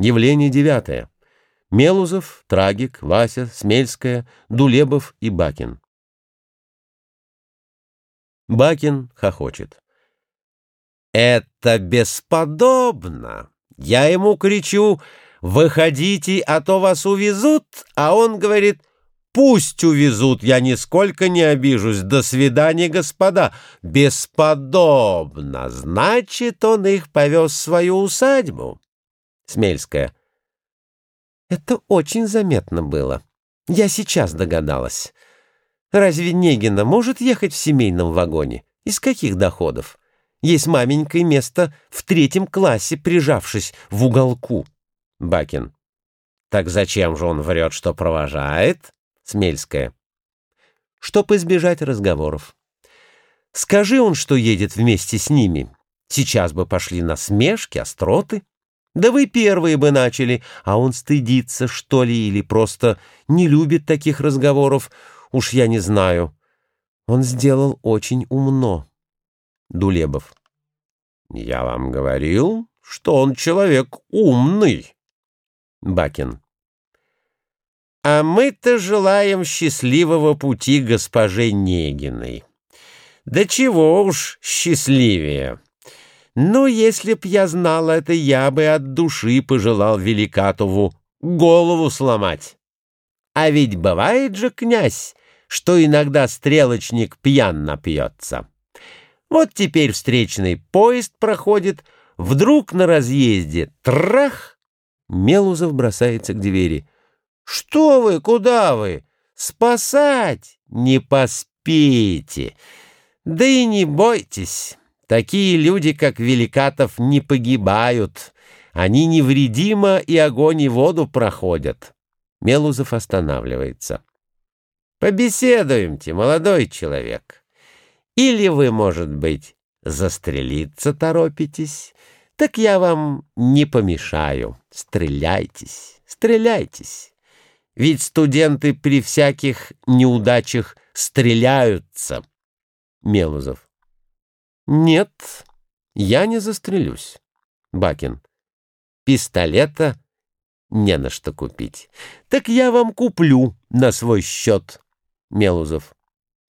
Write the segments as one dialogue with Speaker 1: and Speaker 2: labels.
Speaker 1: Явление девятое. Мелузов, Трагик, Вася, Смельская, Дулебов и Бакин. Бакин хохочет. «Это бесподобно! Я ему кричу, выходите, а то вас увезут, а он говорит, пусть увезут, я нисколько не обижусь. До свидания, господа. Бесподобно! Значит, он их повез в свою усадьбу». Смельская. Это очень заметно было. Я сейчас догадалась. Разве Негина может ехать в семейном вагоне? Из каких доходов? Есть маменькое место в третьем классе, прижавшись в уголку. Бакин. Так зачем же он врет, что провожает? Смельская. Чтоб избежать разговоров. Скажи он, что едет вместе с ними. Сейчас бы пошли насмешки, остроты. Да вы первые бы начали, а он стыдится, что ли, или просто не любит таких разговоров, уж я не знаю. Он сделал очень умно. Дулебов. Я вам говорил, что он человек умный. Бакин. А мы-то желаем счастливого пути госпоже Негиной. Да чего уж счастливее. Но если б я знал это, я бы от души пожелал Великатову голову сломать. А ведь бывает же, князь, что иногда стрелочник пьян напьется. Вот теперь встречный поезд проходит, вдруг на разъезде трах! Мелузов бросается к двери. «Что вы, куда вы? Спасать не поспеете. Да и не бойтесь». Такие люди, как Великатов, не погибают. Они невредимо и огонь и воду проходят. Мелузов останавливается. Побеседуемте, молодой человек. Или вы, может быть, застрелиться торопитесь? Так я вам не помешаю. Стреляйтесь, стреляйтесь. Ведь студенты при всяких неудачах стреляются. Мелузов. Нет, я не застрелюсь. Бакин. Пистолета не на что купить. Так я вам куплю на свой счет. Мелузов.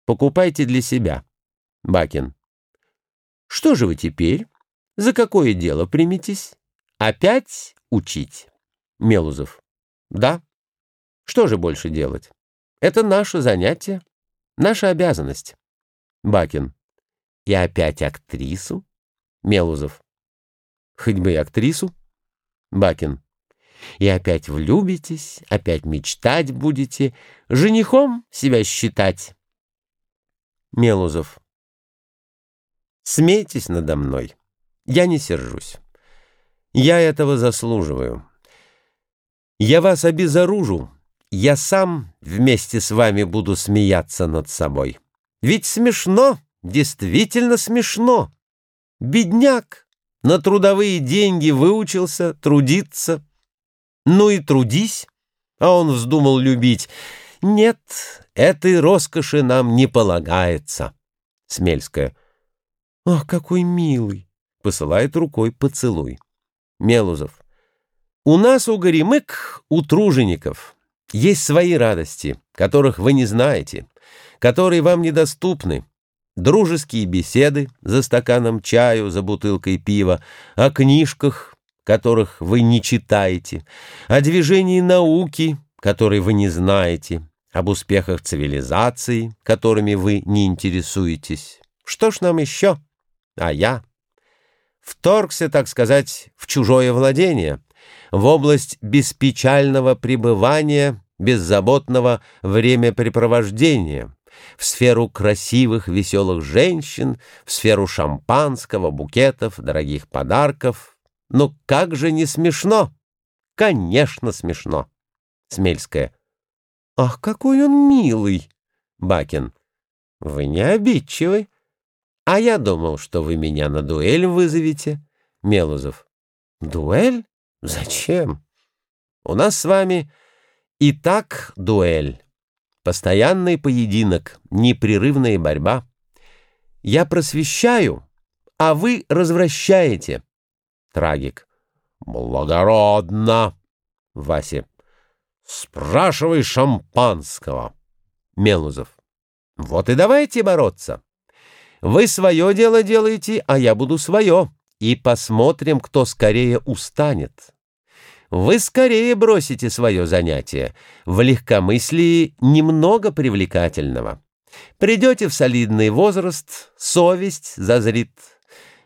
Speaker 1: Покупайте для себя. Бакин. Что же вы теперь? За какое дело приметесь? Опять учить? Мелузов. Да. Что же больше делать? Это наше занятие, наша обязанность. Бакин. И опять актрису? Мелузов. Хоть бы и актрису. Бакин. И опять влюбитесь, опять мечтать будете, женихом себя считать. Мелузов. Смейтесь надо мной. Я не сержусь. Я этого заслуживаю. Я вас обезоружу. Я сам вместе с вами буду смеяться над собой. Ведь смешно Действительно смешно. Бедняк на трудовые деньги выучился трудиться. Ну и трудись, а он вздумал любить. Нет, этой роскоши нам не полагается. Смельская. Ах, какой милый! Посылает рукой поцелуй. Мелузов. У нас у Горемык, у тружеников, есть свои радости, которых вы не знаете, которые вам недоступны дружеские беседы за стаканом чаю, за бутылкой пива, о книжках, которых вы не читаете, о движении науки, которые вы не знаете, об успехах цивилизации, которыми вы не интересуетесь. Что ж нам еще? А я вторгся, так сказать, в чужое владение, в область беспечального пребывания, беззаботного времяпрепровождения, в сферу красивых, веселых женщин, в сферу шампанского, букетов, дорогих подарков. Но как же не смешно? Конечно, смешно. Смельская. Ах, какой он милый! Бакин. Вы не обидчивы. А я думал, что вы меня на дуэль вызовете. Мелузов. Дуэль? Зачем? У нас с вами и так дуэль. Постоянный поединок, непрерывная борьба. Я просвещаю, а вы развращаете. Трагик. Благородно. Вася. Спрашивай шампанского. Мелузов. Вот и давайте бороться. Вы свое дело делаете, а я буду свое. И посмотрим, кто скорее устанет. Вы скорее бросите свое занятие. В легкомыслии немного привлекательного. Придете в солидный возраст, совесть зазрит.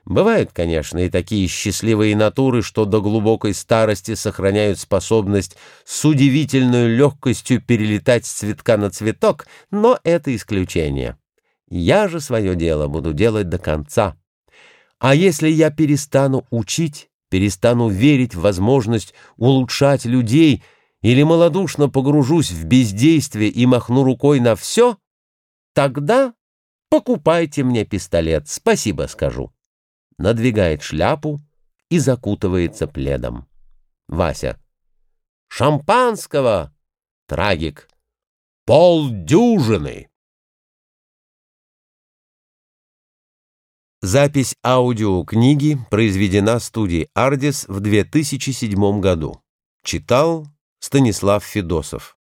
Speaker 1: Бывают, конечно, и такие счастливые натуры, что до глубокой старости сохраняют способность с удивительной легкостью перелетать с цветка на цветок, но это исключение. Я же свое дело буду делать до конца. А если я перестану учить, перестану верить в возможность улучшать людей или малодушно погружусь в бездействие и махну рукой на все, тогда покупайте мне пистолет, спасибо скажу надвигает шляпу и закутывается пледом. Вася. «Шампанского!» Трагик. «Полдюжины!» Запись аудиокниги произведена студией «Ардис» в 2007 году. Читал Станислав Федосов.